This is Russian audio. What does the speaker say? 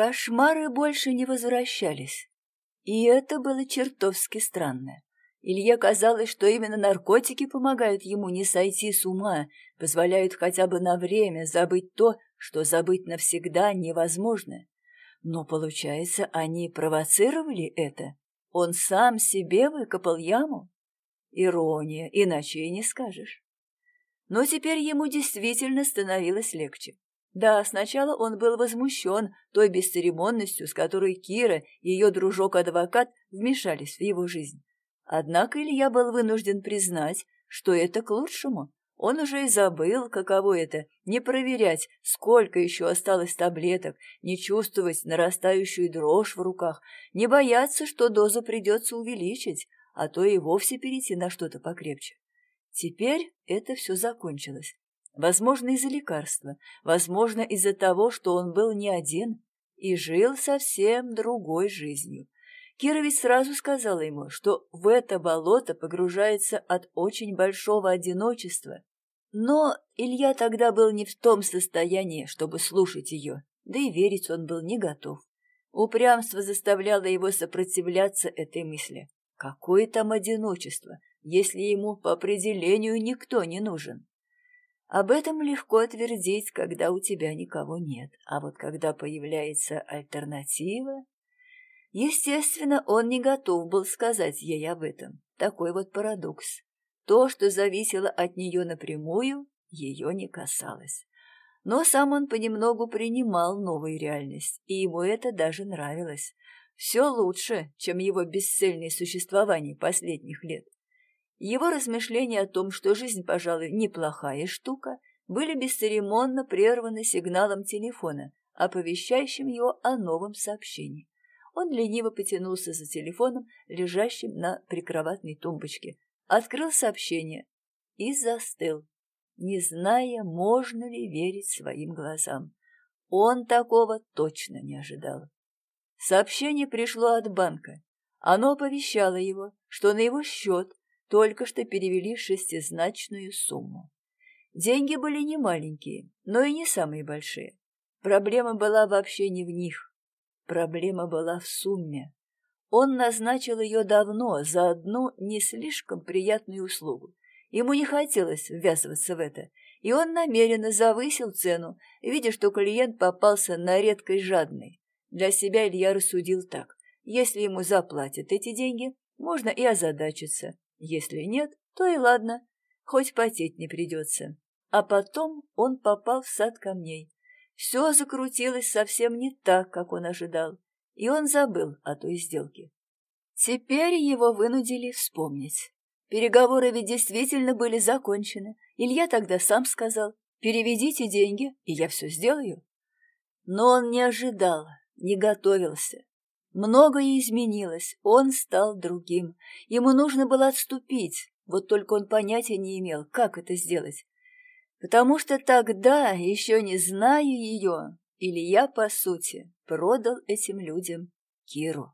Кошмары больше не возвращались. И это было чертовски странно. Илье казалось, что именно наркотики помогают ему не сойти с ума, позволяют хотя бы на время забыть то, что забыть навсегда невозможно. Но, получается, они провоцировали это. Он сам себе выкопал яму. Ирония, иначе и не скажешь. Но теперь ему действительно становилось легче. Да, сначала он был возмущен той бесцеремонностью, с которой Кира и ее дружок-адвокат вмешались в его жизнь. Однако Илья был вынужден признать, что это к лучшему. Он уже и забыл, каково это — не проверять, сколько еще осталось таблеток, не чувствовать нарастающую дрожь в руках, не бояться, что дозу придется увеличить, а то и вовсе перейти на что-то покрепче. Теперь это все закончилось. Возможно, из-за лекарства, возможно, из-за того, что он был не один и жил совсем другой жизнью. Кира ведь сразу сказала ему, что в это болото погружается от очень большого одиночества. Но Илья тогда был не в том состоянии, чтобы слушать ее, да и верить он был не готов. Упрямство заставляло его сопротивляться этой мысли. Какое там одиночество, если ему по определению никто не нужен? Об этом легко твердить, когда у тебя никого нет, а вот когда появляется альтернатива... Естественно, он не готов был сказать ей об этом. Такой вот парадокс. То, что зависело от нее напрямую, ее не касалось. Но сам он понемногу принимал новую реальность, и ему это даже нравилось. Все лучше, чем его бесцельное существование последних лет. Его размышления о том, что жизнь, пожалуй, неплохая штука, были бесцеремонно прерваны сигналом телефона, оповещающим его о новом сообщении. Он лениво потянулся за телефоном, лежащим на прикроватной тумбочке, открыл сообщение и застыл, не зная, можно ли верить своим глазам. Он такого точно не ожидал. Сообщение пришло от банка. Оно оповещало его, что на его счет только что перевели шестизначную сумму. Деньги были не маленькие, но и не самые большие. Проблема была вообще не в них. Проблема была в сумме. Он назначил ее давно за одну не слишком приятную услугу. Ему не хотелось ввязываться в это, и он намеренно завысил цену, видя, что клиент попался на редкость жадный. Для себя Илья рассудил так. Если ему заплатят эти деньги, можно и озадачиться. Если нет, то и ладно, хоть потеть не придется. А потом он попал в сад камней. Все закрутилось совсем не так, как он ожидал, и он забыл о той сделке. Теперь его вынудили вспомнить. Переговоры ведь действительно были закончены. Илья тогда сам сказал, переведите деньги, и я все сделаю. Но он не ожидал, не готовился. Многое изменилось, он стал другим. Ему нужно было отступить, вот только он понятия не имел, как это сделать потому что тогда, еще не зная ее, Илья, по сути, продал этим людям Киру.